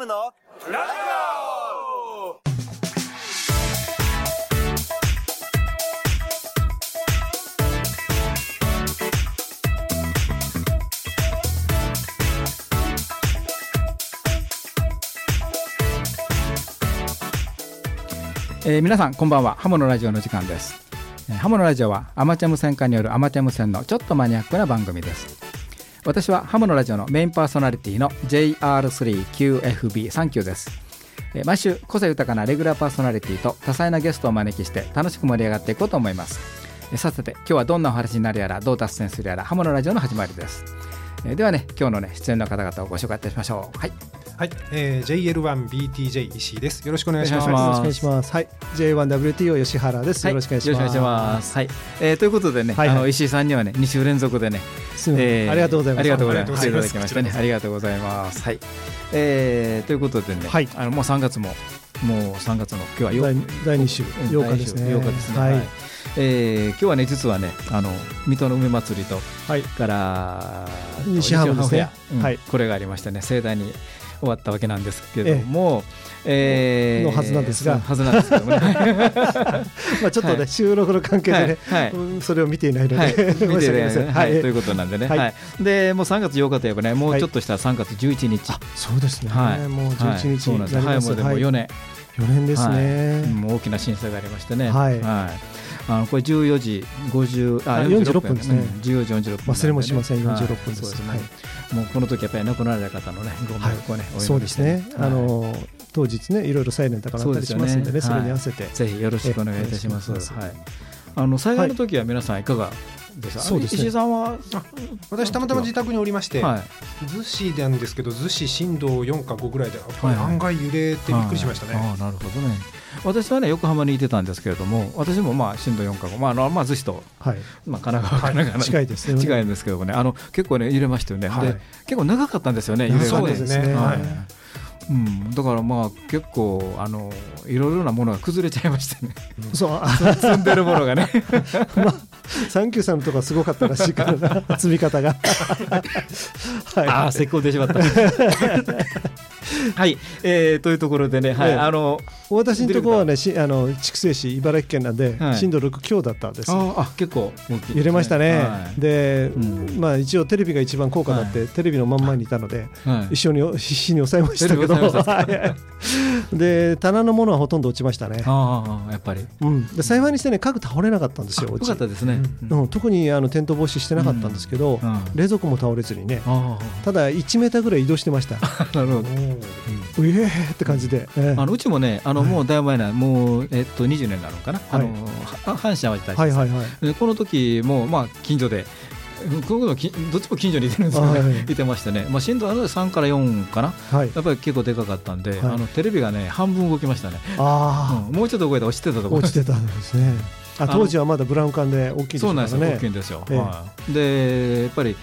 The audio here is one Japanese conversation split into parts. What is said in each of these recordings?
ムのラジオえー皆さんこんばんは。ハモのラジオの時間です、えーハモのラジオはアマチュア無線化によるアマチュア無線のちょっとマニアックな番組です。私はハモのラジオのメインパーソナリティの JR3QFB39 です。え毎週個性豊かなレギュラーパーソナリティと多彩なゲストをお招きして楽しく盛り上がっていこうと思います。えさて今日はどんなお話になるやらどう脱線するやらハモのラジオの始まりです。えではね今日のね出演の方々をご紹介いたしましょう。はい。はい、えー、JL1BTJ 石井です。よろしくお願いします。よろしくお願いします。はい、J1WTO 吉原です。よろしくお願いします。よろしくお願いします。はい、えーということでね、はいはいあの石井さんにはね、2週連続でね、えーありがとうございます。ありがとうございます。ありがとうございただきましたね。ありがとうございます。はい。えーということでね、はいあのもう3月ももう3月の今日はよ第第2週うん8日ですね。8日ですね。はい。はい。えー今日はね実はねあの水戸の梅祭りとはい。から西浜ですね西浜フェアうんはいこれがありましてね盛大に終わったわけなんですけども、えーのはずなんですが。はずなんですけどもね。まあちょっとはい。ね収録の関係でね、それを見ていないので、はい、見 て申し訳ありません。ね、ははいい、ということなんでね、ははい。い、で、もう3月8日といえばね、もうちょっとしたら3月11日。そうですね。はい。もうはい11日そうなんです。はい。もうでも4年、4年ですはい。ね。もう大きな審査がありましてね。はい。あのこれ14時50あ46分。ですね。うん14時46分。忘れもしませんはい。46分です。そうですね。はい。もうこの時やっぱり亡くなられた方のね、ご冥福をね、そうですね。あはい。の当日ねいろいろサイレントからなったりしますんでね、ねそうれに合わせて。ぜひよろしくお願いいたします。えお願いしますはい。あの災害の時は皆さんいかがでした？そうですね石井さんは、私たまたま自宅におりまして、はい。逗子なんですけど、逗子震度4か5ぐらいで、はいはい案外揺れてびっくりしましたね。ああなるほどね。私はね横浜にいてたんですけれども、私もまあ震度4か5、まああのまあ逗子とはい。まあ神奈川、神奈川の近いですね。近いんですけどもね、あの結構ね揺れましたよね。はいで結構長かったんですよね揺れがね。そうですねははいい。うん、だからまあ結構あのいろいろなものが崩れちゃいましてね。そう、あ 積んでるものがね。サンキューさんのとこはすごかったらしいからな、積み方が。はい。ああ石膏出しまった。はい、えー、というところでね、はい。ええ。あの私のところはね、しあの筑西市、茨城県なんで、はい。震度6強だったんです。あ結構大きいですね。揺れましたね、はい。で、うん。まあ、一応テレビが一番効果だって、テレビの真ん前にいたので、はい。一緒に必死 に抑えましたけど、で棚のものはほとんど落ちましたね、ああやっぱり。うん、で幸いにしてね家具倒れなかったんですよよかったですね、うん、特にあの転倒防止してなかったんですけど、うん。うん。冷蔵庫も倒れずにねあただ1メーターぐらい移動してました。あ なるほど。うえーって感じで、ええ。あのうちもねあの、はいもうだいぶ前なもう、えっと、20年なのかな、はい。あのは阪神・淡路大震災はいはいはい。でこの時も、まあ、近所でこのきどっちも近所にいてるんですよね、はいい、てましてね、まあ、震度あの3から4かな？はい。やっぱり結構でかかったんで、はい。あのテレビがね半分動きましたね、あうん。もうちょっと動いて落ちてたとあ、ころ。落ちてたんですねあ当時はまだブラウン管で大きいですそうなんです大きいんですよ、ええ。はい、でやっぱり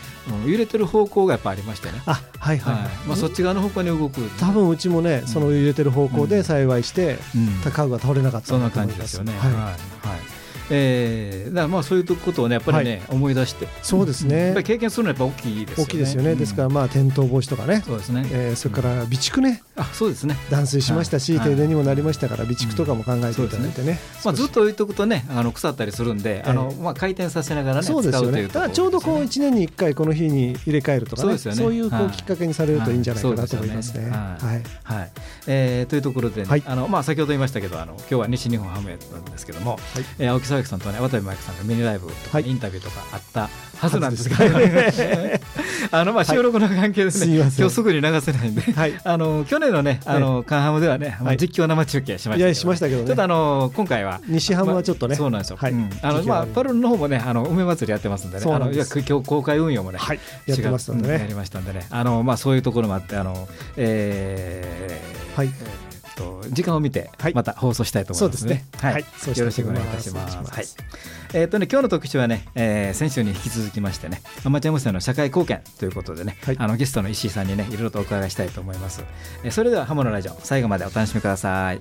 うん揺れてる方向がやっぱありましてね、あはいはい、はい。まあ、そっち側の方向に動く。多分うちもね、その揺れてる方向で幸いして、うん。家具が倒れなかったそんなと思います。感じですよね。はい。はい。はいえーだからまあそういうことをねやっぱりね、思い出して。そうですね。やっぱり経験するのはやっぱ大きいですよね。大きいですよね、うん。ですからまあ転倒防止とかね、そうですね。えーそれから備蓄ね、あそうですね。断水しましたし、はい。停電にもなりましたから、備蓄とかも考えていただいてね、まあずっと置いとくとねあの腐ったりするんで、あのまあ回転させながらねそうですよね、使うというところただちょうどこうです1年に1回、この日に入れ替えるとかね、そうですよね。いうこはいうきっかけにされるといいんじゃないかなと思いますね。はい。はい。ねはい。えーというところで、ねはい。あのまあ先ほど言いましたけどあの今日は西日本ハムなんですけども、はい。えー青木沢木さんとね渡部真由紀さんがミニライブとか、はい。インタビューとかあったはずなんですが、はずであのまあ収録の関係ですね、すい今日すぐに流せないんで。はい。あの去年のね、あのカンハムではね、はい。実況生中継しましたけど、いやしましたけどね。ちょっとあの今回は西ハムはちょっとね、そうなんですよ。はい。うん。あのまあパルルの方もね、あの梅祭りやってますんでね、あのいや今日公開運用もね、はい、やってますのでね。やり。ましたんでね、あのまあそういうところもあって、あのえーはいと時間を見てはいまた放送したいと思いますね。そうですねはいそうしたよろいと思いますしくお願いいたします。はい。えーっとね今日の特集はね、えー先週に引き続きましてね、アマチュア無線の社会貢献ということでね、はいあのゲストの石井さんにねいろいろとお伺いしたいと思います。えーそれではハモのラジオ最後までお楽しみください。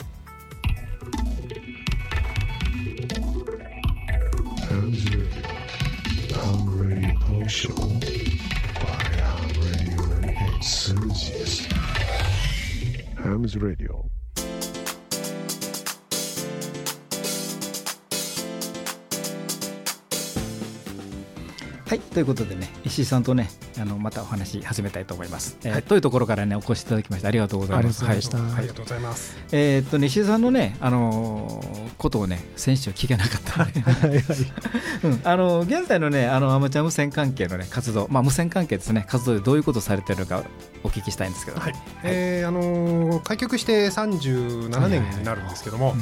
Hung Radio はいということでね石井さんとねあのまたお話し始めたいと思います、えーというところからねお越しいただきましてありがとうございます。ありがとうございましたありがとうございます。えーっとね石井さんのねあのーことをね先週聞けなかったので、はいはい。うん。あの現在のねあのアマチュア無線関係のね活動。まあ無線関係ですね。活動でどういうことをされてるのかお聞きしたいんですけど、はい、えーあのー開局して37年になるんですけども、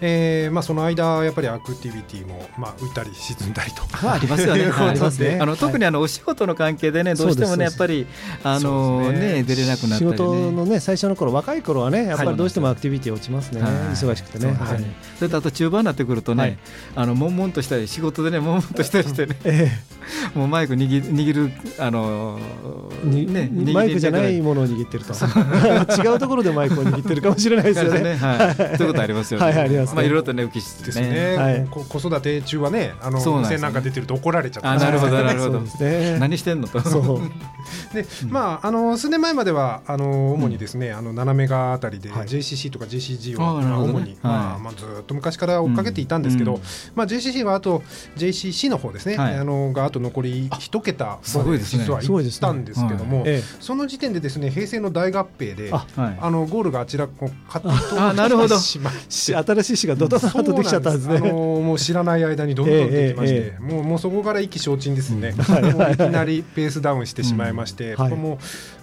えーまあ、その間、やっぱりアクティビティも、まあ、浮いたり沈んだりと、まあ、ありますよね。ありますね。あの特にあのお仕事の関係でね、どうしてもね、やっぱりあのね。ね出れなくなった仕りね。事のね最初の頃若い頃はねやっぱりどうしてもアクティビティ落ちますね、はい。忙しくてね、それとあと中盤になってくるとね、はい。あの悶々としたり仕事でね悶々としたりしてね、えもうマイク握握るあのねにマイクじゃないものを握ってると。違うところでマイクを握ってるかもしれないですよね。はい、そういうことありますよね。はいありますね。まあいろいろとね浮きしてですね、子育て中はね、あの線なんか出てると怒られちゃったあなるほどなるほど。ね。何してんのと。で、まあ、あの数年前まではあの主にですね、あの斜め側あたりではい。JCC とか JCG を、まああーなるほどね。主に、まあはい。まあ、ずっと昔から追っかけていたんですけど、うん。まあ、JCC はあと JCC の方ですね、はい。あのがあと残り一桁すごいですね。実は行ったんですけども、えその時点でですね平成の大合併であはい。あのゴールがあちらこうカッあなるほど。新しい詩がドドドッとできちゃったんですそうなんです。あね。のもう知らない間にどんどんできまして、えええ。もうもうそこから意気消沈ですね、うん。もういきなりペースダウンしてしまいまして、はい。もう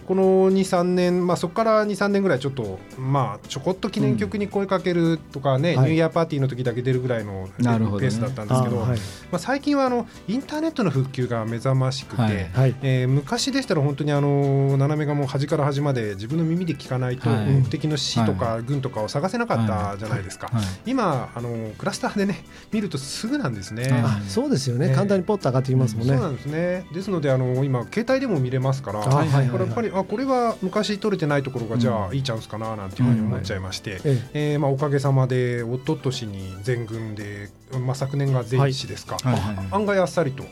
この2、3年、まあ、そこから2、3年ぐらいちょっと、まあ、ちょこっと記念曲に声かけるとかね、はい。ニューイヤーパーティーの時だけ出るぐらいのペースだったんですけど、あはい。まあ、最近はあのインターネットの復旧が目覚ましくて、はい。はい。えー昔でしたら本当にあの斜めがもう端から端まで自分の耳で聞かないとはい。目的の市とか軍とかを探せなかったじゃないですか、はい。今あのクラスターでね見るとすぐなんですね。そうですよね、ええ簡単にポッと上がってきますもんね。そうなんですね。ですのであの今携帯でも見れますから、これやっぱりあこれは昔取れてないところがじゃあいいチャンスかななんていうふうに思っちゃいまして、ええーまあおかげさまで一昨年に全郡で、まあ昨年が全市ですか、案外あっさりと。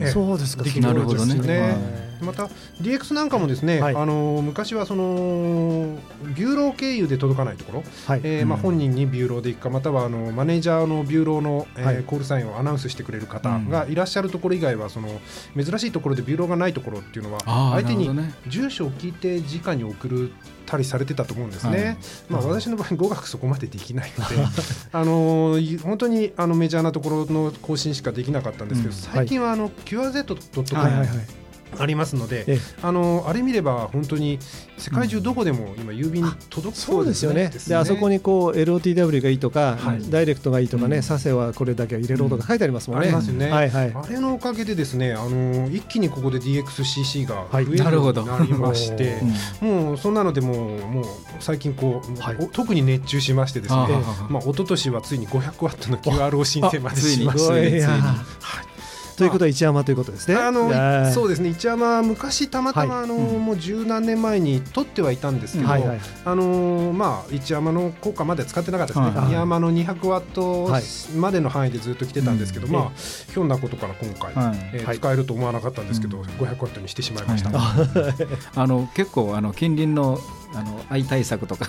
えあ、そうですか。できるなるほどね。ですよねはい。また DX なんかもですね、はい。あの昔はそのビューロー経由で届かないところ、はい。えーまあ、うん。本人にビューローで行くかまたはあのマネージャーのビューローの、えーはい。コールサインをアナウンスしてくれる方がいらっしゃるところ以外はその珍しいところでビューローがないところっていうのは相手に住所を聞いて直に送るたりされてたと思うんですね、はい。まあ、私の場合語学そこまでできないので あのー本当にあのメジャーなところの更新しかできなかったんですけど、うん。最近はあの QRZ.com、はいはいはい。ありますので、ええ。あのあれ見れば本当に世界中どこでも今郵便届くそうですよね。であそこにこう LOTW がいいとか、はい。ダイレクトがいいとかね、うん。サセはこれだけは入れろとか書いてありますもんね。ありますよね。はいはい。あれのおかげでですねあの一気にここで DXCC が増えはい。るようなるほど。になりまして、うん。もうそんなのでもうもう最近こう、はい。お特に熱中しましてですね。まあ一昨年はついに500ワットの QRO 申請までしましてすごいやはいということは一山ということですね。あのはい。そうですね。一山昔たまたま、はい。あのうん。もう十何年前に取ってはいたんですけど、はいはい。あのーまあ一山の効果まで使ってなかったですね、はい。二山の200ワットはい。までの範囲でずっと来てたんですけど、うん。まあひょんなことから今回、はえー使えると思わなかったんですけど、うん。500ワットにしてしまいました。はい。あの結構あの近隣のあの愛対策とか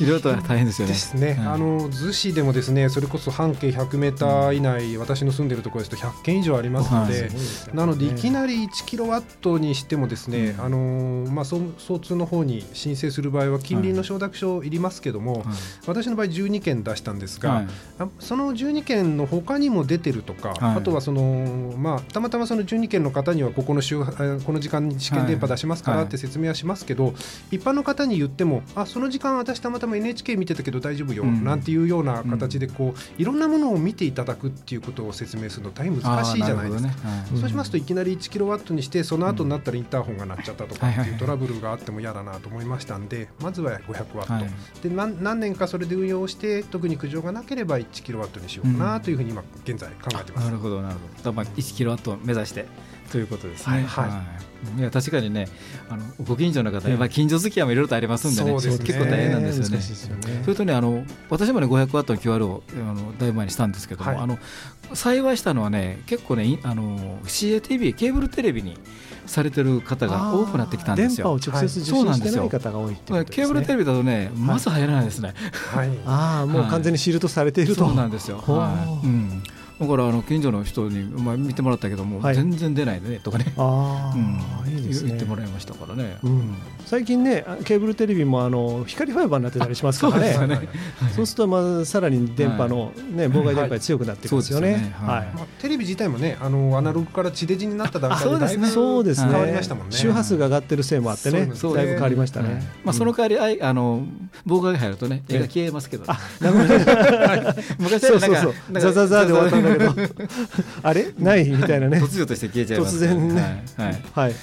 い。ろいろと大変ですよね。ですね、はいあの逗子でもですねそれこそ半径100メーター以内、私の住んでるところですと100件以上ありますので、はい。なのでいきなり1キロワットにしてもですね、うん。あのーまあ、総総通の方に申請する場合は近隣の承諾書いりますけども、はい。私の場合12件出したんですが、はい。あその12件の他にも出てるとか、はい。あとはその、まあ、たまたまその12件の方にはここの週えーこの時間に試験電波出しますからはい。って説明はしますけど、一般の方に言ってもあその時間私たまたま NHK 見てたけど大丈夫よ、うん。なんていうような形でこういろんなものを見ていただくっていうことを説明するの大変難しいじゃないですか。ね。はいそうしますといきなり1キロワットにしてその後になったらインターホンが鳴っちゃったとかっていうトラブルがあっても嫌だなと思いましたんでまずは500ワット、はい。で何何年かそれで運用して特に苦情がなければ1キロワットにしようかなというふうに今現在考えてます。なるほどなるほど。まあ1キロワットを目指してということですね。はい。はいい。いや確かにねあのご近所の方、ええまあ近所付き合いもいろいろとありますんでねね結構大変なんですよね。よねそれとねあの私もね500ワットの QR をあのだいぶ前にしたんですけども、はいあの幸いしたのはね結構ねいあの CATV ケーブルテレビにされてる方が多くなってきたんですよ。電波を直接受信してない方が多いってことですね。ケーブルテレビだとね、まず入らないですね。はい。ああ、もう完全にシールドされていると。そうなんですよ。はい。うん。だからあの近所の人に、まあ、見てもらったけども、はい、全然出ないねとかね。あ、うん、いいですね。言ってもらいましたからね、うん、最近ねケーブルテレビもあの光ファイバーになってたりしますからね。そうね。そうするとまあさらに電波の、ね妨害電波が強くなってきますよね,、はい。まあ、テレビ自体もねあのアナログから地デジになった段階でだいぶそうですね。変わりましたもんね。周波数が上がってるせいもあってね。だいぶ変わりましたね、まあ、その代わりあの妨害が入るとね絵が消えますけど、ね、昔はそうそうそう。ザザザで終わったんだけどあれ？ないみたいなね。突如として消えちゃいます、突然ね。はい、はい。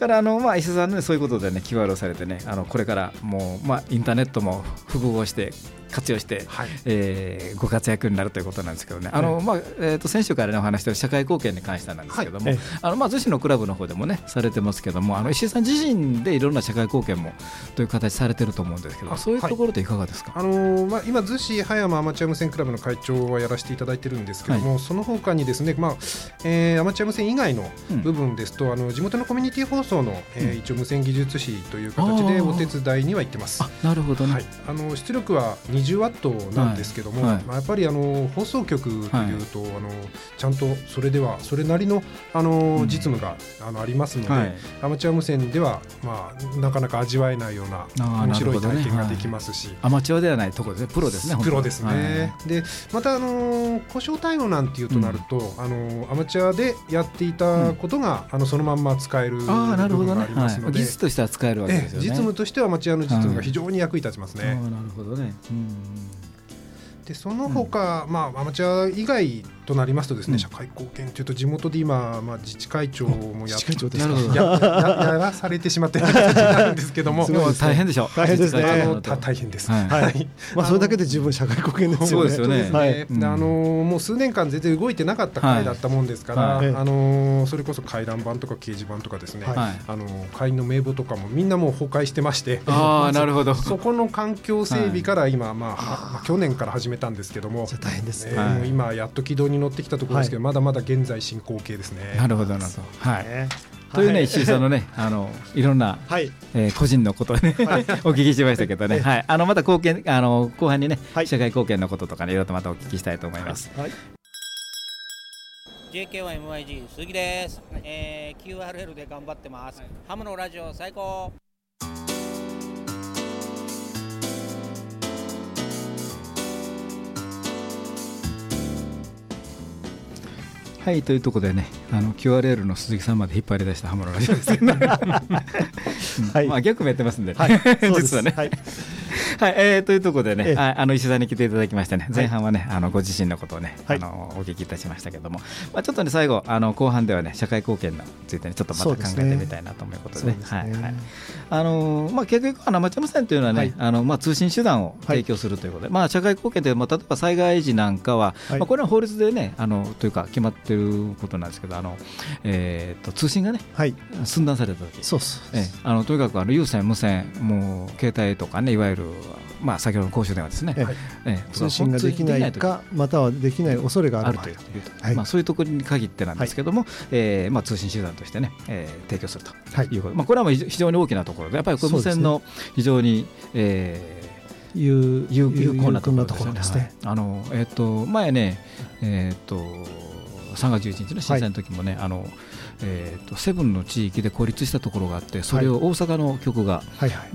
からあのまあ石田さんねそういうことでね QR をされてねあのこれからもうまあインターネットも複合して活用して、はい、えー、ご活躍になるということなんですけどね、あのまあえー、と先週から、ね、お話している社会貢献に関してなんですけども、はい、あのまあ、逗子のクラブの方でもねされてますけどもあの石井さん自身でいろんな社会貢献もという形されてると思うんですけどそういうところでいかがですか、はい、あのー、まあ、今逗子葉山アマチュア無線クラブの会長はやらせていただいてるんですけども、その他にですね、まあえー、アマチュア無線以外の部分ですと、うん、あの地元のコミュニティ放送の、えー、一応無線技術士という形でお手伝いには行ってます。なるほどね、はい、あの出力は20ワットなんですけども、はい。はい、まあ、やっぱりあの放送局というと、はい、あのちゃんとそれではそれなりのあの実務が、あのありますので、アマチュア無線では、まあ、なかなか味わえないような面白い体験ができますし、ね、アマチュアではないところですねプロですねプロですね、でまたあの故障対応なんていうとなると、うん、あのアマチュアでやっていたことが、うん、あのそのまんま使える部分がありますので、技術としては使えるわけですよね、実務としてはアマチュアの実務が非常に役に立ちますね。なるほどね、うんでその他、うん、まあアマチュア以外となりますとですね、うん、社会貢献というと地元で今、まあ、自治会長もやや やらされてしまっているなるんですけども大変でしょう。大変ですね。大変です、はい、はい、まあ、それだけで十分社会貢献ですよね。そうですよね、はい、あのもう数年間全然動いてなかった会だったもんですから、はい、あのそれこそ回覧板とか掲示板とかですね、はい、あの会員の名簿とかもみんなもう崩壊してましてあなるほど。そこの環境整備から今、まあ、まあ、去年から始めたんですけども大変ですね、今やっと軌道に乗ってきたところですけど、まだまだ現在進行形ですね。なるほどなるほど。はい。というね、石井さんのね、あのいろんな、はい、えー、個人のことをね、はい、お聞きしましたけどね、はい、あのまた貢献、あの後半にね、はい、社会貢献のこととかね、いろいろとまたお聞きしたいと思います。はい。JK1MYG 鈴木です、えー、QRL で頑張ってます。ハムのラジオ最高。はいというところでねあの QRL の鈴木さんまで引っ張り出したハムのラジオですけど、はい、まあ逆もやってますんで、ね、はい、実はね。はい。はい、えー、というところでね、ええ、あの石田に来ていただきましてね、前半はね、あのご自身のことをね、はい、あのお聞きいたしましたけども、まあちょっとね最後あの後半ではね社会貢献についてねちょっとまた考えてみたいなと思うことでね、はい、はい、あのまあ結局あのアマチュア無線というのはね、はい、あのまあ通信手段を提供するということで、まあ社会貢献でまあ例えば災害時なんかは、まあこれは法律でねあのというか決まってることなんですけど、あのえっ、と通信がね、はい、寸断された時、そうそうえあのとにかくあの有線無線もう携帯とかねいわゆるまあ、先ほどの公衆電話ですね、ええ。通信ができないか、またはできない恐れがあるという。はい。まあ、そういうところに限ってなんですけども、はい、えー、まあ、通信手段としてね、えー、提供するとい。うこと、はい、まあ、これはもう非常に大きなところで、やっぱり無線の非常に、ねえー、有有有効なところですね。あのえっ、ー、と前ね、えっ、ー、と3月11日の震災の時もね、あのえーと、セブンの地域で孤立したところがあってそれを大阪の局が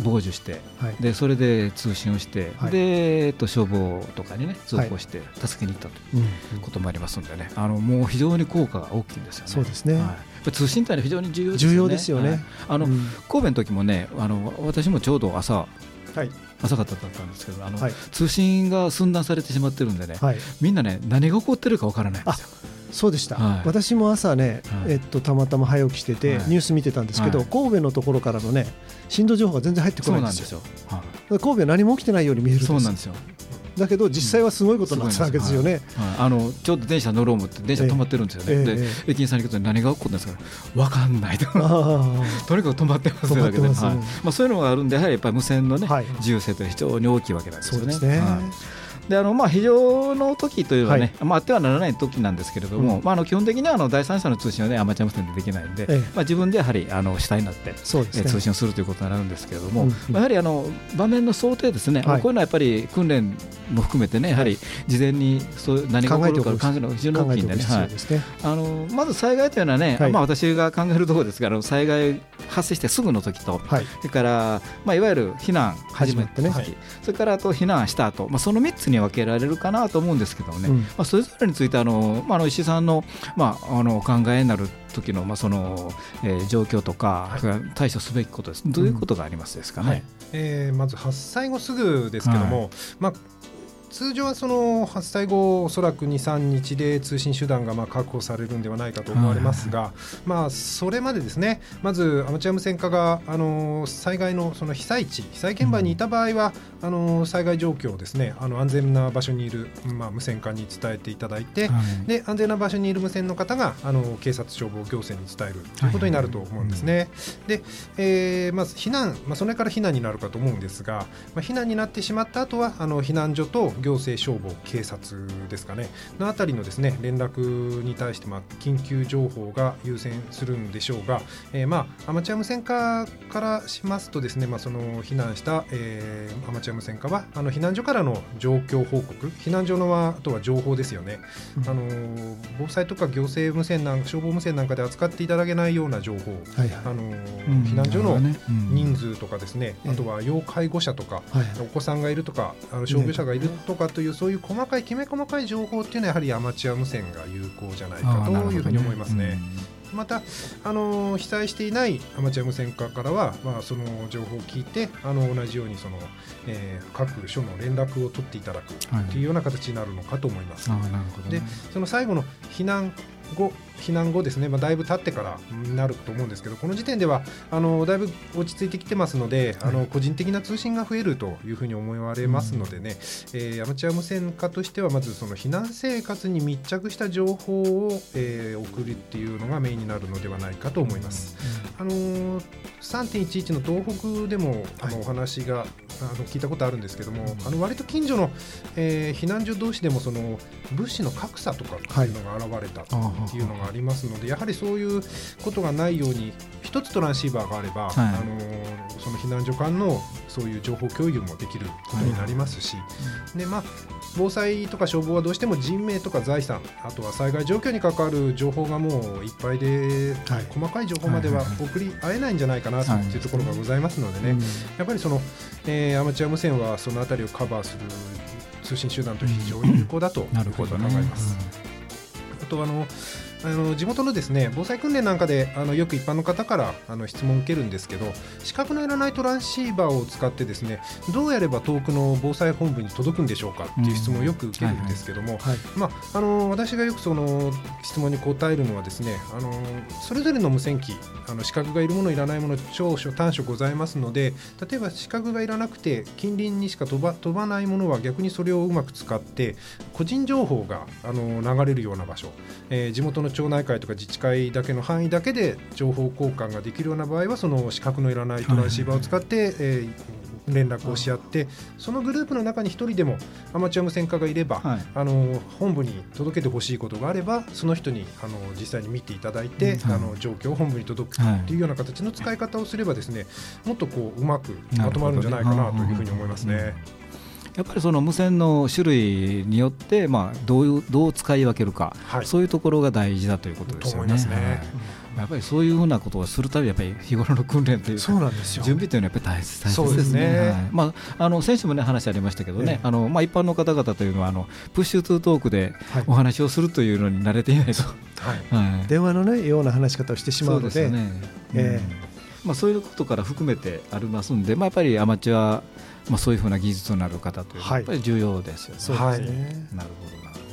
傍受して、はい、でそれで通信をして、はい、でえーと、消防とかに、ね、通報して助けに行ったということもありますのでね、あのもう非常に効果が大きいんですよね。そうですね、はい通信って非常に重要ですよね。重要ですよね。あの、うん、神戸の時もね、あの私もちょうど朝、はい、朝方だったんですけど、あの、はい、通信が寸断されてしまってるんでね、はい、みんなね何が起こってるかわからないんですよ。そうでした、はい、私も朝ね、はい、えっと、たまたま早起きしてて、ニュース見てたんですけど、神戸のところからのね震度情報が全然入ってこないんですよ。神戸は何も起きてないように見えるそうなんですよだけど実際はすごいことになってたわけですよね、あのちょうど電車乗ろう思って電車止まってるんですよね、えー、で、駅員さんに聞くと何が起こるんですか？分かんないととにかく止まってますよだけで、はい。まあ、そういうのがあるんでやはりやっぱり無線のね、重要性というのは非常に大きいわけなんですよね。であのまあ、非常の時というのはね、はい、まあ、あってはならない時なんですけれども、うん、まあ、あの基本的にはあの第三者の通信は、ね、アマチュア無線でできないんで、ええ、まあ、自分でやはりあの主体になって、ね、通信をするということになるんですけれども、うん、まあ、やはりあの場面の想定ですね、はい、こういうのはやっぱり訓練も含めてね、やはり事前にそう何が起こるか考えるのが非常に大きいんでね、はい、あのまず災害というのはね、まあ、私が考えるところですから、災害発生してすぐの時と、それから、まあ、いわゆる避難始めてね、それからあと避難した後、まあその3つに分けられるかなと思うんですけどね、うん、まあ、それぞれについてあの、まあ、あの石井さんの,、まあ、あのお考えになる時のまあその、えー、状況とか、はい、対処すべきことです。どういうことがありますですかね、うんはい、えー、まず発災後すぐですけども、はい、まあ通常はその発災後おそらく23日で通信手段がまあ確保されるんではないかと思われますが、まあ、それまでですねまずアマチュア無線化があの災害のその被災地被災現場にいた場合は、あの災害状況をですねあの安全な場所にいる、まあ、無線化に伝えていただいて、で安全な場所にいる無線の方があの警察消防行政に伝えるということになると思うんですね。で、えー、まず避難、まあ、それから避難になるかと思うんですが、まあ、避難になってしまった後はあの避難所と行政消防警察ですかね。のあたりのですね連絡に対してまあ緊急情報が優先するんでしょうが、えー、まあアマチュア無線化からしますとですねまあその避難した、えー、アマチュア無線化はあの避難所からの状況報告避難所のあとは情報ですよね、うん、あの防災とか行政無線なん消防無線なんかで扱っていただけないような情報、はいはい、あの、うん、避難所の人数とかですね、うん、あとは要介護者とか、はい、お子さんがいるとかあの消防車がいるとかというそういう細かいきめ細かい情報っていうのはやはりアマチュア無線が有効じゃないかというふうに思いますね。またあの被災していないアマチュア無線化からは、まあ、その情報を聞いてあの同じようにその、えー、各所の連絡を取っていただくというような形になるのかと思います。はい、でその最後の避難後避難後ですね、まあ、だいぶ経ってからになると思うんですけどこの時点ではあのだいぶ落ち着いてきてますので、はい、あの個人的な通信が増えるというふうに思われますのでね、うん、えー、アマチュア無線化としてはまずその避難生活に密着した情報を、えー、送るっていうのがメインになるのではないかと思います。うん、あの3.11の東北でもあのお話が、はい、あの聞いたことあるんですけども、うん、あの割と近所の、えー、避難所同士でもその物資の格差とかっていうのが現れたっていうのがありますので、やはりそういうことがないように一つトランシーバーがあれば、はい、あのその避難所間のそういう情報共有もできることになりますし、はい、でまあ、防災とか消防はどうしても人命とか財産あとは災害状況に関わる情報がもういっぱいで、はい、細かい情報までは送り合えないんじゃないかなというところがございますのでね、やっぱりその、えー、アマチュア無線はそのあたりをカバーする通信手段と非常に有効だというふうに考えます。あとあのあの地元のですね防災訓練なんかであのよく一般の方からあの質問を受けるんですけど資格のいらないトランシーバーを使ってですねどうやれば遠くの防災本部に届くんでしょうかっていう質問をよく受けるんですけども、まあ、あの私がよくその質問に答えるのはですねあのそれぞれの無線機あの資格がいるものいらないもの長所短所ございますので例えば資格がいらなくて近隣にしか飛ば飛ばないものは逆にそれをうまく使って個人情報があの流れるような場所、えー、地元の町内会とか自治会だけの範囲だけで情報交換ができるような場合はその資格のいらないトランシーバーを使って、えー、連絡をし合ってそのグループの中に1人でもアマチュア無線化がいれば、はい、あの本部に届けてほしいことがあればその人にあの実際に見ていただいて、うん、あの状況を本部に届くというような形の使い方をすればですねもっとこううまくまとまるんじゃないかなというふうに思いますね。やっぱりその無線の種類によって、まあ、どういうどう使い分けるか、はい、そういうところが大事だということですよね。やっぱりそういうふうなことをするたびやっぱり日頃の訓練というそうなんですよ。準備というのはやっぱり大切大切ですね。すね。はい、まああの先週もね話ありましたけどね、あのまあ一般の方々というのはあのプッシュツートークでお話をするというのに慣れていないと、はい。はい、電話のねような話し方をしてしまうので、そうですね。えー、まあそういうことから含めてありますんで、まあやっぱりアマチュアまあ、そういうふうな技術のある方というのはやっぱり重要ですよね。はい、なるほどなるほど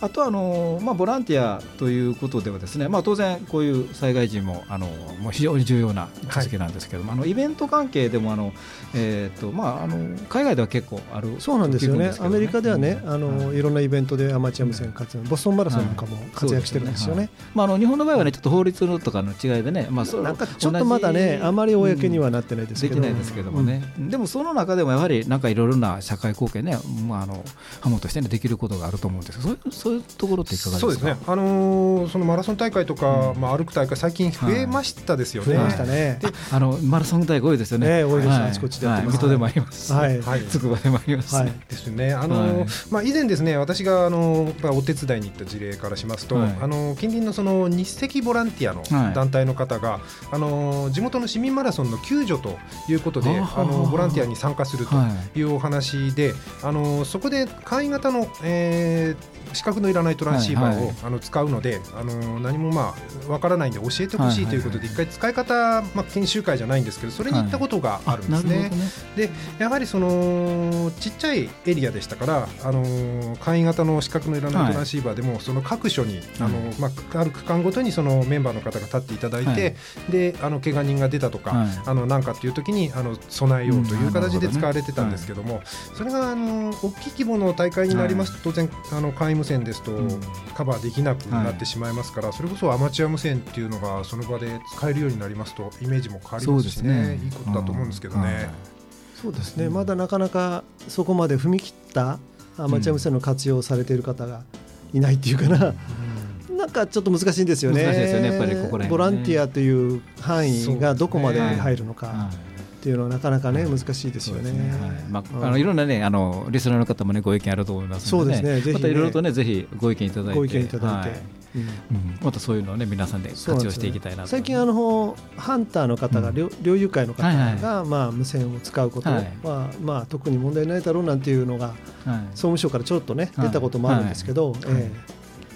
あとはあの、まあ、ボランティアということではですね、まあ、当然こういう災害時もあのもう非常に重要な続きなんですけども、はい、あのイベント関係でもあの、えーとまあ、あの海外では結構あるそうなんですよね、ね、アメリカではね、あの、い、ろんなイベントでアマチュア無線活動ボストンマラソンなんかも活躍してるんですよね。はい、まあ、あの日本の場合はねちょっと法律のとかの違いでね、まあ、そなんかちょっとまだねあまり公にはなってないですけど、できないですけどもね、うん、でもその中でもやはりなんかいろいろな社会貢献ね、まあ、あのハモとして、ね、できることがあると思うんですけどそういうところっていかがですか？そうですね、あのー、そのマラソン大会とか、うん、まあ、歩く大会最近増えましたですよね。増えましたね。あのマラソン大会多いですよね。多いです、あちこちで水戸でもありますはい、つくばでもあります、はい、ですね。あのー、まあ以前ですね私があのお手伝いに行った事例からしますと、あの近隣のその日赤ボランティアの団体の方が、あの地元の市民マラソンの救助ということで、あのボランティアに参加するとい。うお話で、あのそこで簡易型の、えー、資格のいらないトランシーバーを、はいはい、あの使うのであの何もまあわからないんで教えてほしいということで、一回使い方、まあ、研修会じゃないんですけどそれに行ったことがあるんですね。はい、ね。でやはりそのちっちゃいエリアでしたからあの簡易型の資格のいらないトランシーバーでも、その各所にあの、まあ、ある区間ごとにそのメンバーの方が立っていただいて、であの怪我人が出たとか、あのなんかっていう時にあの備えようという形で使われてたんですけども、それがあの大きい規模の大会になりますと当然あの簡易無線ですとカバーできなくなってしまいますから、それこそアマチュア無線っていうのがその場で使えるようになりますとイメージも変わりますしね。いいことだと思うんですけどね。そうですね。まだなかなかそこまで踏み切ったアマチュア無線の活用されている方がいないっていうかな、なんかちょっと難しいんですよね。ボランティアという範囲がどこまで入るのか。っていうのはなかなかね難しいですよね。ね。はい。まあ、あのいろんなねあのリスナーの方もねご意見あると思いますので、ね、そうですね。またいろいろとねぜひご意見いただいて、ご意見いただいて。はい。うん、またそういうのをね皆さんで活用していきたいな、ね、最近あのハンターの方が、うん、猟友会の方が、まあ、無線を使うことは、まあまあ、特に問題ないだろうなんていうのが、はい、総務省からちょっとね出たこともあるんですけど、はい、え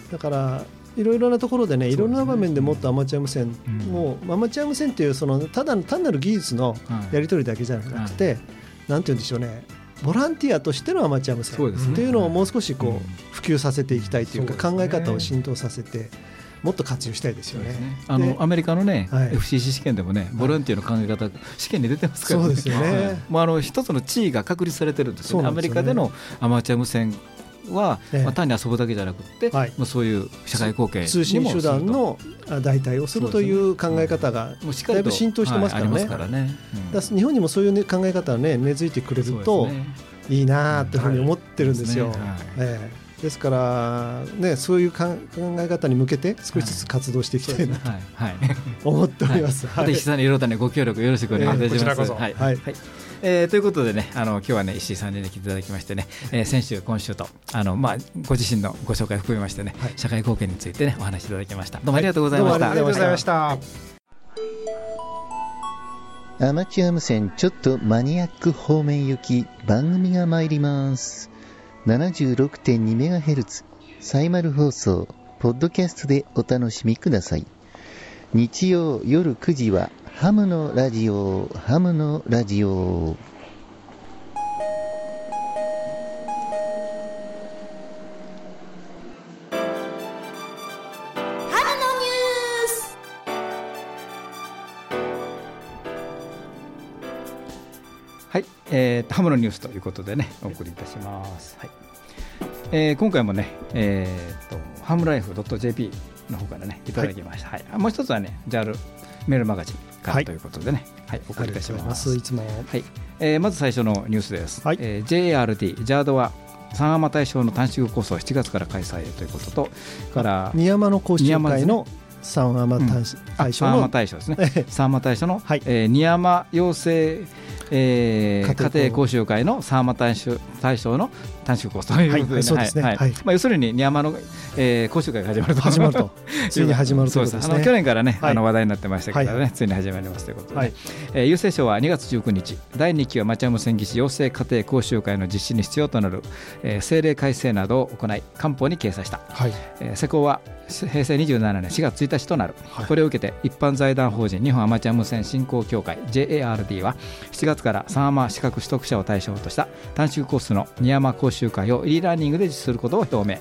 ー、だからいろいろなところでねいろんな場面でもっとアマチュア無線も、うアマチュア無線っていうそのただ単なる技術のやり取りだけじゃなくて、なんて言うんでしょうね。ボランティアとしてのアマチュア無線というのをもう少しこう普及させていきたいというか考え方を浸透させて。もっと活用したいですよね。ね。あのアメリカのね、はい、FCC 試験でもね、ボランティアの考え方、試験に出てますから、ね、そうですよね。もうあの一つの地位が確立されてるんですよね。よね。アメリカでのアマチュア無線は、まあ、単に遊ぶだけじゃなくて、はい、もうそういう社会貢献通信手段の代替をするという考え方がだいぶ浸透してますからね。からね。日本にもそういう、ね、考え方が、ね、根付いてくれるといいなというふうに思ってるんですよ。はい。えーですから、ね、そういう考え方に向けて少しずつ活動していきたいなと、思っております。はい、石井さんにいろいろとねご協力よろしくお願いいたします。はい、はいえー、ということでねあの今日はね石井さんに来ていただきましてね、えー、先週今週とあの、まあ、ご自身のご紹介を含めましてね、はい、社会貢献についてねお話しいただきました。どうもありがとうございました、はい、ありがとうございました。アマチュア無線ちょっとマニアック方面行き番組が参ります。76.2MHz サイマル放送ポッドキャストでお楽しみください。日曜夜9時はハムのラジオ、ハムのラジオ。はい、えー、ハムのニュースということでね、お送りいたします。はい、えー、今回もね、えーと、ハムライフ .jp の方からね、いただきました。はい、はい、もう一つはね、JAL メールマガジンからということでね、はい、お送りいたします。いつも。はい、えー、まず最初のニュースです。はい、えー、JRT ジャードは三浜大賞の短縮構想7月から開催ということと、から宮山の講習会の三浜大賞の、三浜大賞ですね。三浜大賞の、はい、えー、二山養成えー、家庭講習会。の三浜大賞大賞の短縮コースということで、ね、はいはいまあ、要するに二山の、えー、講習会が始まると始まると。ついに始まるということです、ね、あの去年からね、あの話題になってましたけどね、はい、ついに始まりますということで、はい、えー、郵政省は2月19日。第2期は町山千木市養成家庭講習会の実施に必要となる、えー、政令改正などを行い官報に掲載した、はい。えー、施行は平成27年4月1 1日となる、はい、これを受けて一般財団法人日本アマチュア無線振興協会 JARD は7月から3アマ資格取得者を対象とした短縮コースの二山講習会を e ラーニングで実施することを表明。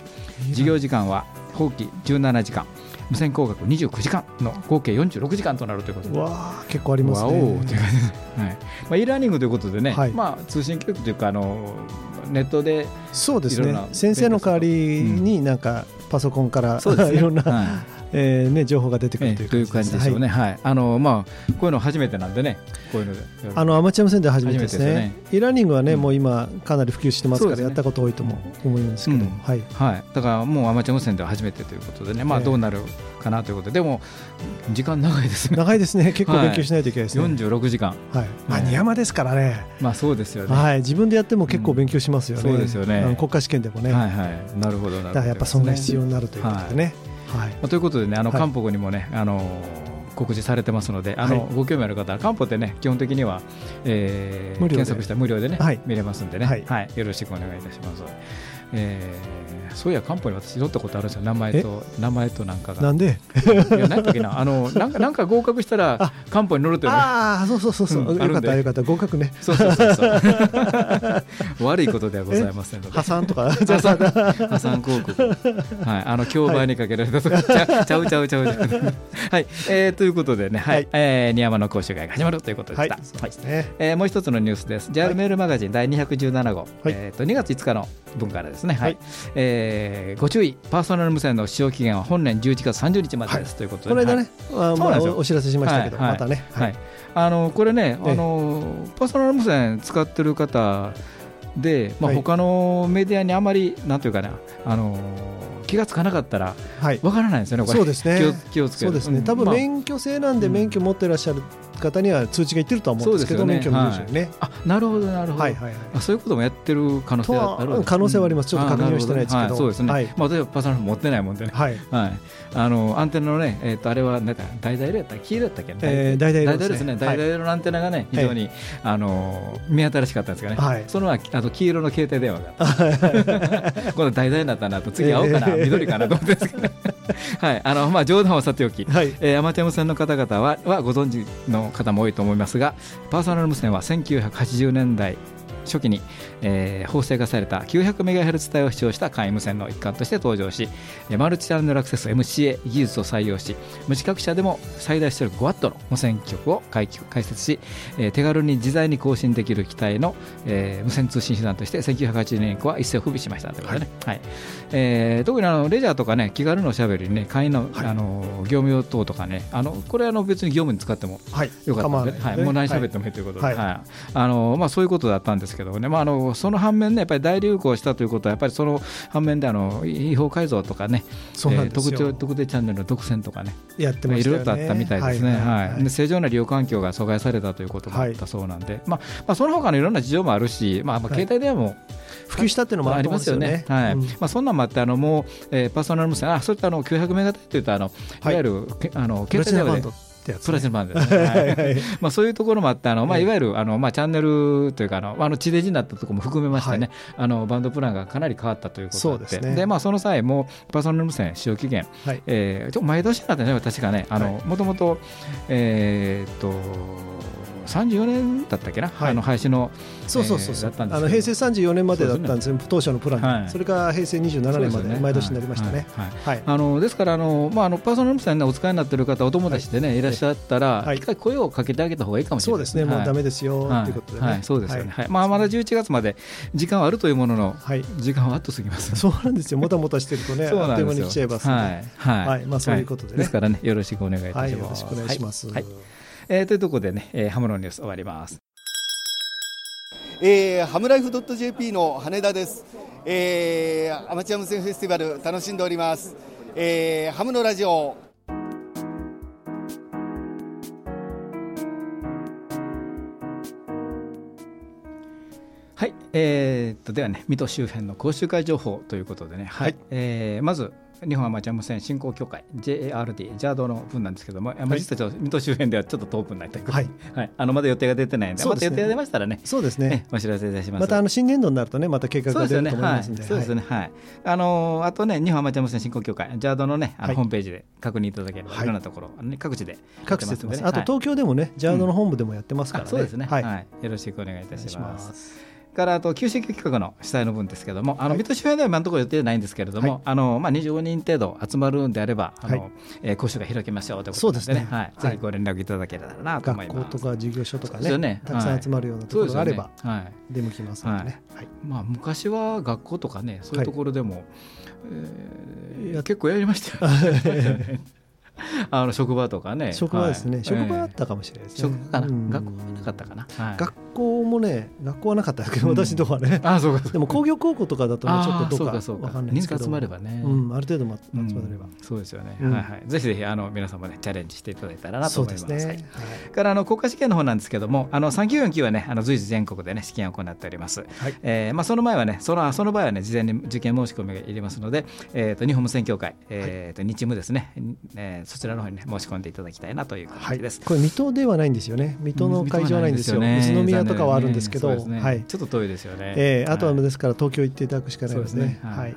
授業時間は後期17時間無線工学29時間の合計46時間となるということで。わ結構ありますね。はいまあ、e ラーニングということでね、はい、まあ、通信教育というかあのネットでそうですね。先生の代わりになんかパソコンから、うんね、いろんな、はい。えーね、情報が出てくるという感じでしょうね、はい、あのまあ、こういうの初めてなんでね、こういうのであのアマチュア無線で初めてですね、e ラーニングはね、もう今、かなり普及してますから、やったこと多いとも思うんですけど、はい。はい、だからもうアマチュア無線では初めてということでね、まあ、どうなるかなということで、でも、時間長いですね、長いですね、結構勉強しないといけないですね、46時間、はい。まあ、二山ですからね、まあそうですよね、はい、自分でやっても結構勉強しますよね、そうですよね国家試験でもね、はいはい、なるほど、だからやっぱそんな必要になるということでね。はい、まあ、ということでね、あの漢方にもね、あの告知されてますので、あの、ご興味ある方は漢方ってね基本的には、えー、検索したら無料でね、はい、見れますんでね、はい、はい、よろしくお願いいたします。えー、そういや漢方に私乗ったことあるんですよ。名前と名前となんかが。なんで？いや何だっけなあのなんかなんか合格したら漢方に乗るというね。ああそうそうそうそう、うん、よかったよかった。合格ね。そうそうそうそう。悪いことではございませんので。破産とか？破産。破産広告。はいあの競売にかけられたとか、はい、ちゃうちゃうちゃうちゃう。はい、えー、ということでねはい、はい、えー、新山の講習会が始まるということでした、はい。はい、えー、もう一つのニュースです。JAL メールマガジン第217号、はい、えっ、ー、と2月5日の分からですね。はい、えー、ご注意パーソナル無線の使用期限は本年11月30日までです、ということでこの間ね、あまあ、お知らせしましたけど、またね、はい。あのこれねあのパーソナル無線使ってる方で、まあ他のメディアにあまりなんていうかなあの気がつかなかったらわからないですよね、そうですね。気をつけそうですね。多分免許制なんで免許持ってらっしゃる方には通知がいってるとは思うんですけど、ね、免許のね、はい、あなるほどなるほど、はいはいはい、あそういうこともやってる可能性ある。可能性はあります、ちょっと確認はしてないですけど、そうですね、はい、まあ、例えばパーソナル持ってないもんでね、はい。はい、あのアンテナのね、えー、とあれはなんか大々色やった黄色やったっけ、ねえー、大々色ですね、大々色のアンテナがね、非常に、あの目新しかったんですかね、はい、そのあと黄色の携帯電話が、この大々になったなと、次青かな、緑かなと思ってですけど、はいあのまあ、冗談はさておき、はい。えー、アマチュア無線の方々ははご存知の方も多いと思いますが、パーソナル無線は1980年代初期に、えー、法制化された 900MHz 帯を使用した簡易無線の一環として登場しマルチチャンネルアクセス MCA 技術を採用し無資格者でも最大出力 5W の無線局を開設し、えー、手軽に自在に更新できる機体の、えー、無線通信手段として1980年以降は一世を不備しましたということでね、はい。はい、えー、特にあのレジャーとかね気軽のおしゃべりにね簡易の,、あの業務用等とかねあのこれあの別に業務に使ってもよかったので、はい、はい、もう何しゃべってもいいということで、はい。あのまあ、そういうことだったんですけどね、まあ、あのその反面ね、やっぱり大流行したということは、やっぱりその反面であの違法改造とかね、そうなんですよ、えー、特定チャンネルの独占とかね、やってましいろいろとあったみたいですね、はい正常な利用環境が阻害されたということもあったそうなんで、はい、まあまあ、その他のいろんな事情もあるし、まあ、まあ携帯電話も、普及したっていうのもありますよね。はい、まあそんなんもあってあのもう、えー、パーソナル無線あそういったあの900メガ帯とい。うとあの、い、わゆるあの携帯電話でってやつ、ね、プラチナバンドですね、はい。まあ、そういうところもあってあの、まあ、いわゆるあの、まあ、チャンネルというかあの、あの地デジになったところも含めましてね、はい、あのバンドプランがかなり変わったということでそで、ね、まあ、その際もパーソナル無線使用期限、はい。えー、毎年だったね確かね。もともとえー、っと34年だったっけな、はい、あの廃止のそうそうそうそう、えー、あの平成34年までだったんですね、当初のプラン、はい、それが平成27年まで毎年になりましたね。はい。あのですからあの、まあ、あのパーソナル無線、ね、お使いになっている方、お友達でね、い、らっしゃったら、一回声をかけてあげた方がいいかもしれないそうですね、もうだめですよ、とい。うことでね。そうですよね、はい。まあ、まだ11月まで時間はあるというものの、はい、時間はあっとすぎます、そうなんですよ、もたもたしてるとね、あっという間に来ちゃいますはい。はい。まあ、そういうことで、ですからね、よろしくお願いいたします。よろしくお願いします。はいえー、というところでね、えー、ハムのニュース終わります。えー、ハムライフ .jp の羽田です、えー、アマチュア無線フェスティバル楽しんでおります、えー、ハムのラジオ。はい、えー、っとではね水戸周辺の講習会情報ということでね、はい、はい、えー、まず日本アマチュア無線振興協会 JARD ジャードの分なんですけども、はい、実は水戸周辺ではちょっと遠くないということで、はい。はい、あのまだ予定が出てないので、ね、また予定が出ましたらね、そうですね、お知らせいたします。またあの新年度になるとね、また計画が出ると思いますので、そうですね、はい。あのあとね、日本アマチュア無線振興協会ジャードのね、あのホームページで確認いただければ、い。ろんなところ、各地で各地であと東京でもね、ジャードの本部でもやってますからね。そうですね、はい、よろしくお願いいたします。からあと九州企画の主催の分ですけども、あの水戸周辺では今のところ予定ないんですけれども、はい、あのまあ25人程度集まるんであれば、あの、はい、えー、講習会開きましょうということで、ね、ですね、はい、ぜひご連絡いただけたらなと思います。学校とか事業所とかね、ね。たくさん集まるようなところがあれば、はい、出向きますのでね。はい。まあ昔は学校とかね、そういうところでも、はい、えー、結構やりましたよ、ね。あの職場とかね。職場ですね、はい、職場あったかもしれないですね、職場かな、うん、学校はなかったかな、はい、学校もね学校はなかったけど、私とはね、あそうかでも工業高校とかだとねちょっとどうかわかんないですけど。集まればね、うん、ある程度集まれば、そうですよね、はいはい。ぜひぜひあの皆さんもねチャレンジしていただいたらなと思います。そうですね、はい、からあの国家試験の方なんですけどもあの3級4級はねあの随時全国でね試験を行っております、はい。えーまあ、その前はねそのその場合はね事前に受験申し込みがいりますので、えー、と日本無線協会、えーと日務ですね、えー、そちらの方にね申し込んでいただきたいなという感じです。はい、これ水戸ではないんですよね。水戸の会場はないんですよ。宇都宮とかはあるんですけど、ね、はい、ちょっと遠いですよね。えー、あとはですから東京行っていただくしかないですね。はい。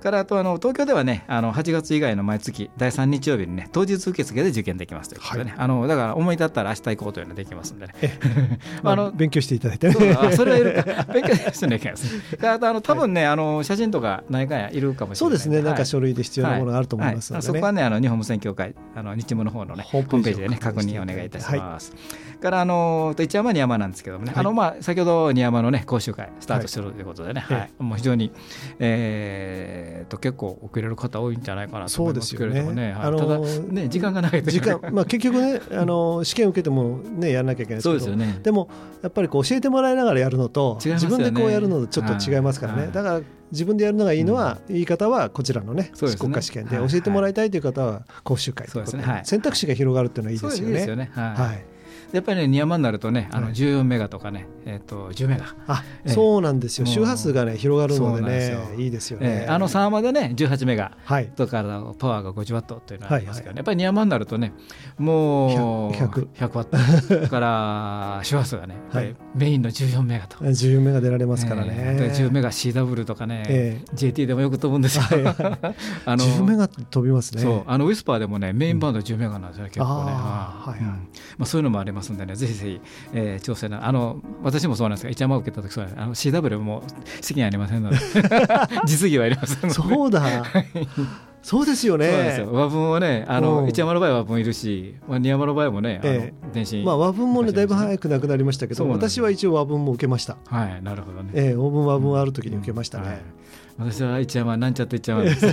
からあとあの東京ではねあの8月以外の毎月第3日曜日にね当日受付で受験できますということでね、はい、あのだから思い立ったら明日行こうというのができますんでね。あの勉強していただいて。そそれはいるか。勉強してないかですあとあの多分ね、はい、あの写真とか何かやいるかもしれないそうですね、なんか書類で必要なものがあると思いますので、ね。そこはねあの日本無線協会あの日務の方のねホームページでね確認お願いいたします、からあの一山二山なんですけどもね、あのまあ先ほど二山のね講習会スタートするということでね、はい。もう非常にえー、と結構遅れる方多いんじゃないかなと思いますけれどもね、はい、あのただね時間がない時間、まあ、結局ね あの試験受けてもねやらなきゃいけないですけど。そうですよ、ね、でもやっぱりこう教えてもらいながらやるのと、ね、自分でこうやるのとちょっと違いますからね、はい、だから自分でやるのがいいのは、言い方はこちらのね国家試験で教えてもらいたいという方は講習会ということで、選択肢が広がるっていうのはいいですよね。はいやっぱりね2山になるとねあの14メガとかね、えー、と10メガ。あ、そうなんですよ。周波数がね広がるのでねいいですよね、あの3山でね18メガとかパワーが50ワットというのがありますけど、ね。やっぱり2山になるとねもう 100, 100ワット。から周波数がね、はい、メインの14メガと。14メガ出られますからね、えー、10メガ CW とかね、えー、JT でもよく飛ぶんですよ、はい、あの10メガ飛びますね。そう。あのウィスパーでもねメインバンド10メガなんですよね、結構ね。はい、まあ、そういうのもありますんでねぜひぜひ、えー、調整なあの私もそうなんですが一山を受けた時そうあの CW も資金ありませんので 実技はありませんそうだそうですよね。和文はね、あの、一山の場合は和文いるし、まあ、二山の場合もね、ええ、電信。まあ和文もねだいぶ早くなくなりましたけど、私は一応和文も受けました。はい、なるほどね。ええ、和文和文ある時に受けましたね。はい私は一山なんちゃって一山です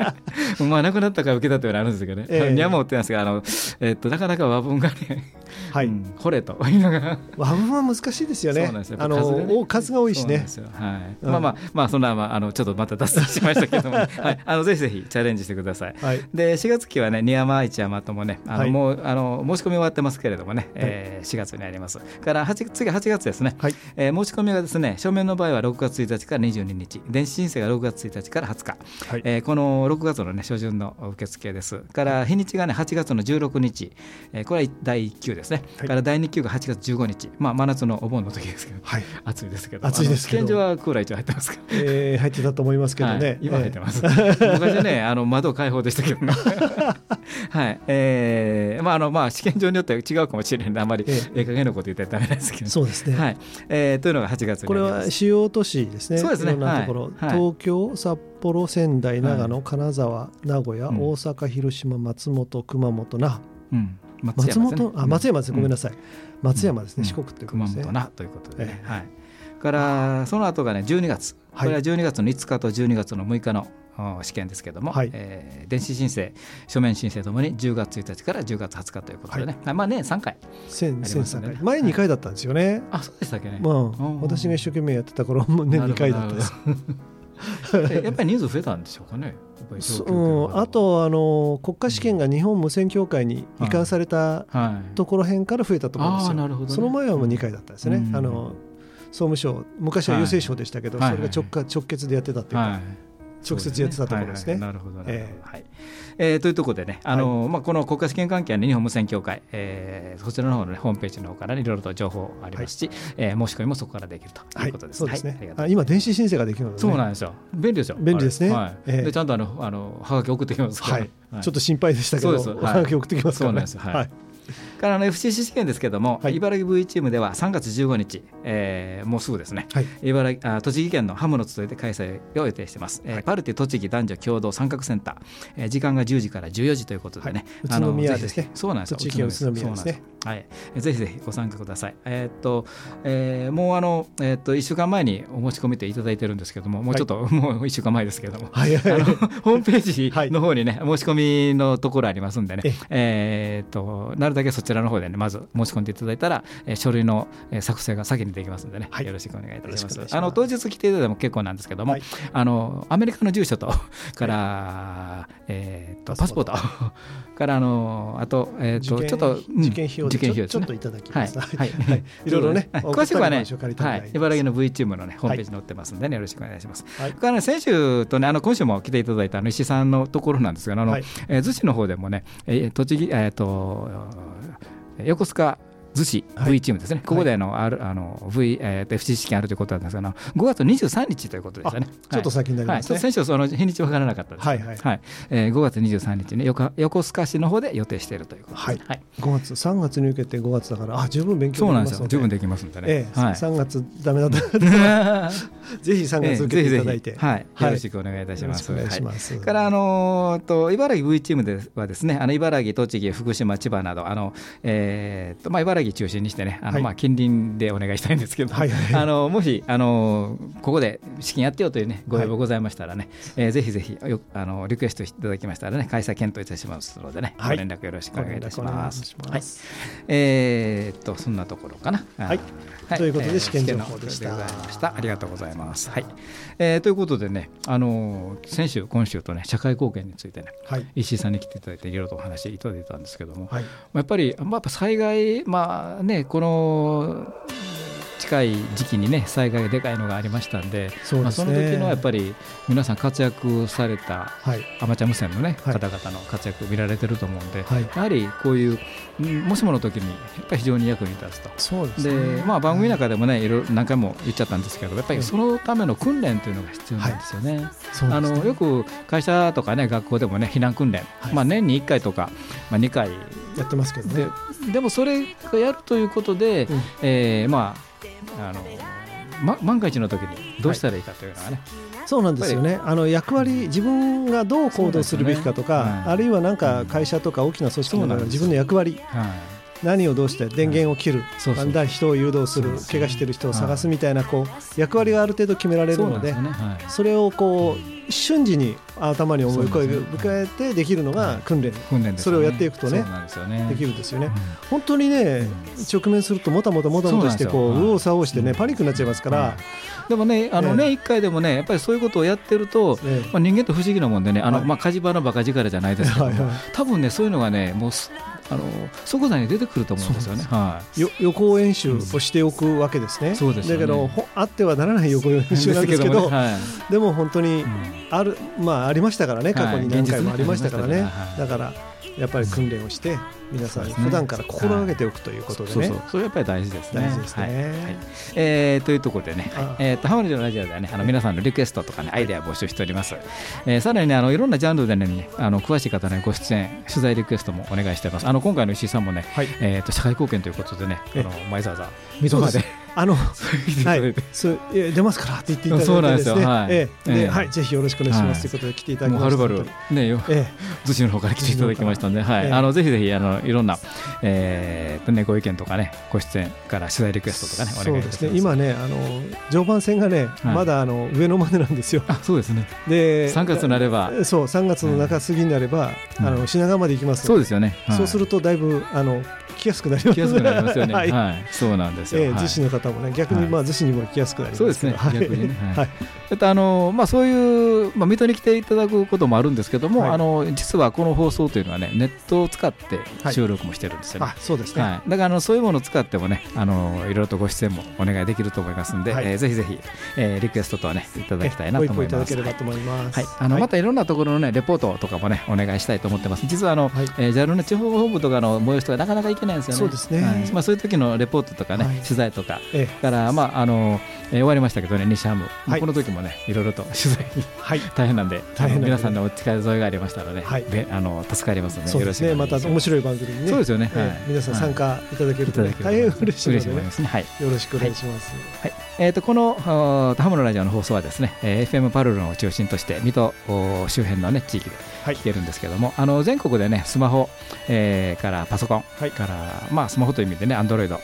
まあ亡くなったから受けたというのはあるんですけどね、えー、にゃもってますがあの、えー、っとなかなか和文がねはい、うん、掘れというのが和文は難しいですよね。そうなんですよ。あの、ね、数が多いしね。はい。うん、まあまあまあそんなまああのちょっとまた脱線しましたけども、はい。あのぜひぜひチャレンジしてください。はい、で4月期はね二山一山ともねあの、はい、もうあの申し込み終わってますけれどもね、はい、えー、4月にあります。から8次8月ですね。はい。えー、申し込みがですね書面の場合は6月1日から22日、電子申請が6月1日から20日。はい。えー、この6月のね初旬の受付です。から日にちがね8月の16日、えー、これは第1級ですね。はい、から第2級が8月15日、まあ、真夏のお盆の時ですけど、はい、暑いですけど。暑いですけど。試験場はクーラー一応入ってますか、えー、入ってたと思いますけどね、はい、今入ってます、えー、昔ねあの窓開放でしたけどね。はい。えーまああのまあ、試験場によっては違うかもしれないのであまりええ。加減のこと言ったらだめなんですけど。そうですね、はい。えー、というのが8月これは主要都市ですね。そうですね。はい、東京札幌仙台長野、金沢名古屋、大阪広島松本熊本那覇、うん。松本？あ松山です、ごめんなさい、松山ですね、四国という熊本なということで、ね。はい。からその後がね12月。これは12月の5日と12月の6日の試験ですけれども、はい。えー、電子申請書面申請ともに10月1日から10月20日ということでね、はい、まあね3回。千3回。前2回だったんですよね、あそうでしたっけね、まあ、私が一生懸命やってた頃も年2回だったんです やっぱり人数増えたんでしょうかね。うん、あとあの国家試験が日本無線協会に移管されたところへんから増えたと思うんですよ。はいはいね、その前はもう2回だったんですね。うん、あの総務省昔は郵政省でしたけど、はい、それが直,、直結でやってたっていうか、はい、直接やってたところですね。なるほど、えー、はい。えー、というところでね、あの、はい、まあ、この国家試験関係の日本無線協会、えー、そちらの方の、ね、ホームページの方から、ね、いろいろと情報ありますし、はい、えー、申し込みもそこからできるということです。はい、そうですね、はい、今、電子申請ができるので、ね、そうなんですよ、便利ですよ。便利ですね。はい。えー、でちゃんとあのあのはがき送ってきますから、はい。ちょっと心配でしたけど、はがき送ってきますからね。はい からの FCC 試験ですけども、はい、茨城 V チームでは3月15日、えー、もうすぐですね、はい、茨城あ栃木県のハムの集いで開催を予定しています、はい、えー、パルティ栃木男女共同三角センター、えー、時間が10時から14時ということでね、宇都宮ですね。そうなんです栃木宇都宮ですね。はい、ぜひぜひご参加ください。えー、っと、えー、もうあの、えー、っと1週間前にお申し込みていただいてるんですけども、もうちょっと、はい、もう1週間前ですけども、はい。はい、あのホームページの方にね、申し込みのところありますんでね、えー、っとなるだけそちらの方でね、まず申し込んでいただいたら、えー、書類の作成が先にできますんでね、はい、よろしくお願いいたします。あの当日来ていただいても結構なんですけども、はい、あのアメリカの住所と から、はい、えー、っとパスポート。からあのあとえっ、とちょっと受験費用受験費用ちょっといただきます。はい。はい。い。ろいろね詳しくはねはい。茨城の V チームのねホームページ載ってますんでねよろしくお願いします。はい。から先週とねあの今週も来ていただいた石さんのところなんですがあのえ逗子の方でもねえ栃木えっと横須賀逗子 V チームですね、はい、ここであの、あるあの V、えー、と FC 試験あるということなんですが、5月23日ということでしたね。ちょっと先になりますね。はい、先週、その日にち分からなかったです、はいはいはい。えー、5月23日ね横、横須賀市の方で予定しているということで。す。はい。はい、5月、3月に受けて5月だから、あ十分勉強そうなんですよ、十分できますんでね。えーはい、3月だめだったら、ぜひ3月受けていただいて、はい、よろしくお願いいたします。お願いします。から、あのと茨城 V チームではですね、あの茨城、栃木、福島、千葉など、あのえーとまあ、茨城中心にしてね、あのまあ近隣でお願いしたいんですけど、はいはい、あのもしあのここで資金やってよというねご要望ございましたらね、はい、えー、ぜひぜひよあのリクエストいただきましたらね開催検討いたしますのでね、はい、ご連絡よろしくお願いいたします。はい、えー、っとそんなところかな。はい。ということで試験情報でした。したありがとうございます。はい。えー、ということでね、あの先週今週とね社会貢献についてね、はい、石井さんに来ていただいていろいろとお話いただいたんですけども、はい、やっぱりまあやっぱ災害まあねこの近い時期にね災害がでかいのがありましたんでそ、ね、まあ、その時のやっぱり皆さん活躍されたアマチュア無線のね、はい、方々の活躍見られてると思うんで、はい、やはりこういうもしもの時にやっぱり非常に役に立つと。そうです、ね、でまあ、番組の中でもねいろいろ何回も言っちゃったんですけどやっぱりそのための訓練というのが必要なんですよね。はい、あのよく会社とかね学校でもね避難訓練、まあ、年に1回とか、まあ、2回。やってますけどね。でもそれがやるということで、うん、えー、まああの、ま、万が一の時にどうしたらいいかというのはね、はい、そうなんですよね。あの役割自分がどう行動するべきかとか、ね。はい、あるいは何か会社とか大きな組織の自分の役割、はい。何をどうして電源を切る、はい、人を誘導する怪我してる人を探すみたいなこう役割がある程度決められるのでそれをこう瞬時に頭に思い浮かべてできるのが訓練。それをやっていくとねできるんですよね。本当にね直面するともたもたもたもたしてこう右往左往してねパニックになっちゃいますから。でもねあのね一回でもねやっぱりそういうことをやってるとまあ人間って不思議なもんでねあのまあ火事場のバカ力じゃないですけど多分ねそういうのがねもうあの即座に出てくると思うんですよね。はい、予行演習をしておくわけですね。そうです、ね、だけどあってはならない予行演習なんですけど、でも本当にある、まあありましたからね。過去に何回もありましたからね。だからやっぱり訓練をして皆さん普段から心がけておくということでね、そうそれやっぱり大事ですね。大事ですね。はい。えー、というところでね、えー、とハムリのラジオではねあの皆さんのリクエストとかねアイデア募集しております。えー、さらにねあのいろんなジャンルでねあの詳しい方ねご出演取材リクエストもお願いしています。あの今回の石井さんもね、はい、えっ、と社会貢献ということでねあの前澤さん水戸まで。あの、はい、そう出ますからって言っていただいてそうなんですよ。はい、ええ。はい、ぜひよろしくお願いしますということで来ていただきました。はるばるね、よ、え逗子の方から来ていただきましたんで、はい、あのぜひぜひあのいろんなえーねご意見とかねご出演から取材リクエストとかね。そうですね。今ねあの常磐線がねまだあの上野までなんですよ。あそうですね。で3月になればそう3月の中過ぎになればあの品川まで行きます。そうですよね。そうするとだいぶあのきやすくなります。来やすくなりますよね。はい、そうなんですよ。えー、逗子の方もね、逆にまあ逗子にも来やすくなります。そうですね。逆にね。はい。えっとあのまあ、そういう、まあ、水戸に来ていただくこともあるんですけども、はい、あの実はこの放送というのはねネットを使って収録もしてるんですよね、はい、そうですね、はい、だからあのそういうものを使ってもねあのいろいろとご出演もお願いできると思いますんで、はい、えー、ぜひぜひ、えー、リクエストとねいただきたいなと思います。はい、あのまたいろんなところのねレポートとかもねお願いしたいと思ってます。実はあの、はい。えー、JAL の地方本部とかの催しとかなかなか行けないんですよね。そうですね、はい。まあ、そういう時のレポートとかね、取材とか、えー、からまああの、えー、終わりましたけどね西ハム、この時もねいろいろと取材に、はい、大変なんで大変皆さんのお力添えがありましたので、はい、であの助かりますのでそうですね。また面白い番組にね。そうですよね、はい。皆さん参加いただけると大変嬉しいのでね。はい。よろしくお願いします。はい。えー、とこのハムのラジオの放送はですね、えー、FM パルルンを中心として水戸周辺の、ね、地域で聞けるんですけども、あの全国でねスマホ、えー、からパソコン、から、まあ、スマホという意味でねアンドロイド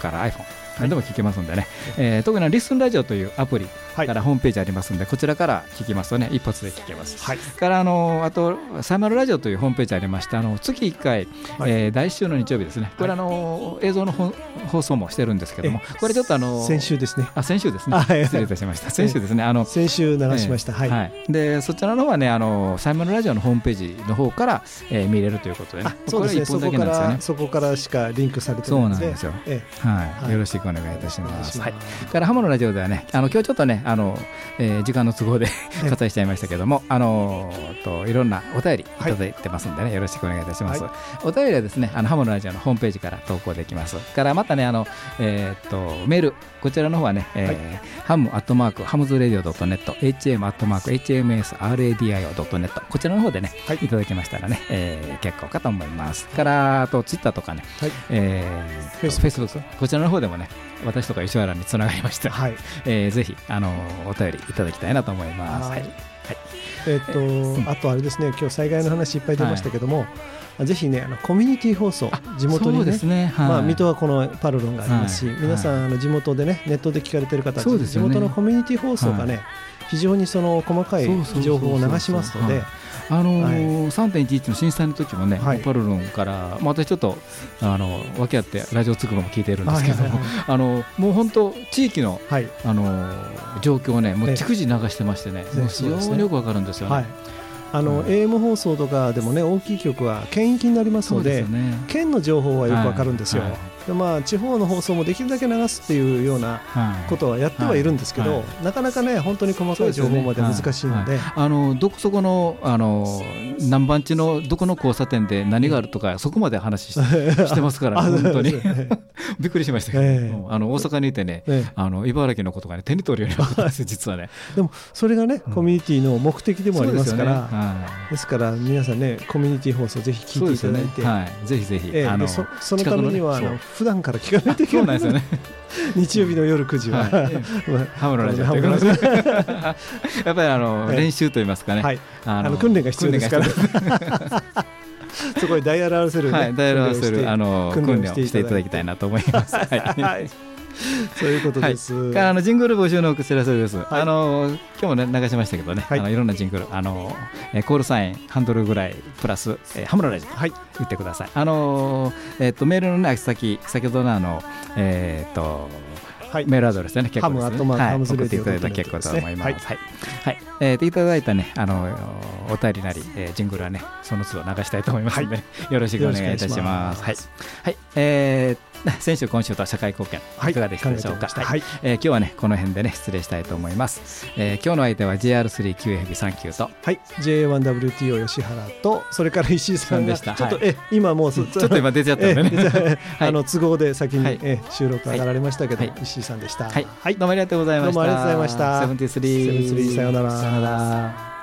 から iPhone 何でも聞けますんでね、えー、特にリスンラジオというアプリからホームページありますんで、こちらから聞きますとね、一発で聞けます。はい、からあのあと、サイマルラジオというホームページありまして、あの月1回、はい、えー、第1週の日曜日ですね、これ、あの映像の放送もしてるんですけども、これちょっとあの先週ですね。あ先週ですね。失礼いたしました。先週ですね。あの先週流しました。はい。でそちらの方はね、あのサイマルラジオのホームページの方から、えー、見れるということでね。そうですね。そこからそこからしかリンクされてそうなんですよ。はい。よろしくお願いいたします。はい。からハモのラジオではね、あの今日ちょっとね、あの、えー、時間の都合で 割愛しちゃいましたけども、あのといろんなお便りいただいてますんでね、よろしくお願いいたします。お便りはですね、あのハモのラジオのホームページから投稿できます。からまたね、あのえっとメールこちらの方はね、えー、ハムアットマークハムズレディオドットネット、HM アットマーク HMSRADIO ドットネットこちらの方でね、い、ただけましたらね、えー、結構かと思います。からあとツイッターとかね、はい、えー、フェイスブックこちらの方でもね、私とか石原につながりました、はい。えー、ぜひあのお便りいただきたいなと思います。はい、はい、えー、っと、うん、あとあれですね、今日災害の話いっぱい出ましたけども、はい、ぜひね、あのコミュニティ放送、地元にね、ね。はい、まあ、水戸はこのパルロンがありますし、はい、皆さん、あの地元でね、ネットで聞かれてる方、ね、地元のコミュニティ放送がね、非常にその細かい情報を流しますので、あのーはい、3.11の震災の時もね、はい、パルロンから、まあ、私ちょっとあの訳あってラジオつくばも聞いてるんですけども、あ のもう本当地域の、はい、あの状況をねもう逐次流してましてね、ね。非常によくわかるんですよね。あの、うん、AM 放送とかでもね大きい局は県域になりますので、ね、県の情報はよくわかるんですよ。はいはいでまあ、地方の放送もできるだけ流すっていうようなことはやってはいるんですけど、なかなかね本当に細かい情報まで難しいので、ね。はい、あのどこそこのあの何番地のどこの交差点で何があるとか、そこまで話し してますから、ね、本当に。びっくりしましたけど、えー、あの大阪にいてね、えー、あの茨城のことが、ね、手に取るようになったんです実はね。でもそれがね、コミュニティの目的でもありますから、です、ね,、から皆さんねコミュニティ放送ぜひ聞いていただいて、はい、ぜひぜひ、えー、あのそそのためにはあの普段から聞かないといけないですよね。日曜日の夜9時は、ハムのラジオ やっぱりあの練習といいますかね、あの訓練が必要ですから。そこにダイヤル合わせる、はい、ダイヤル合わせるあの訓練をしていただきたいなと思います。はい そういうことです。はい、あのジングル募集のお知らせです。はい、あの今日もね流しましたけどね、はい、あのいろんなジングルあの、えー、コールサインハンドルぐらいプラス、えー、ハムララジはい、言ってください。あのえっ、ー、とメールのね先先ほどのあのえっ、ー、とはい、メールアドレスでね、結構ですね。はい、送っていただいたら結構と思います。はい、はい、えー、いただいたね、あのお便りなり、えー、ジングルはね、その都度流したいと思いますので、はい、よろしくお願いいたします。はい、はい、えー 先週、今週と社会貢献、いかがでしたでしょうか？はい、えー、今日はね、この辺でね、失礼したいと思います。えー、今日の相手は JR3QFB39 と、はい、J1WTO 吉原と、それから石井さんでした。ちょっと、え、今もう、ちょっと今出ちゃったんでね。あの都合で先に、え、収録上がられましたけど、石井さんでした。はい、どうもありがとうございました。どうもありがとうございました。セブンティスリー。セブンティスリー、さようなら。さようなら。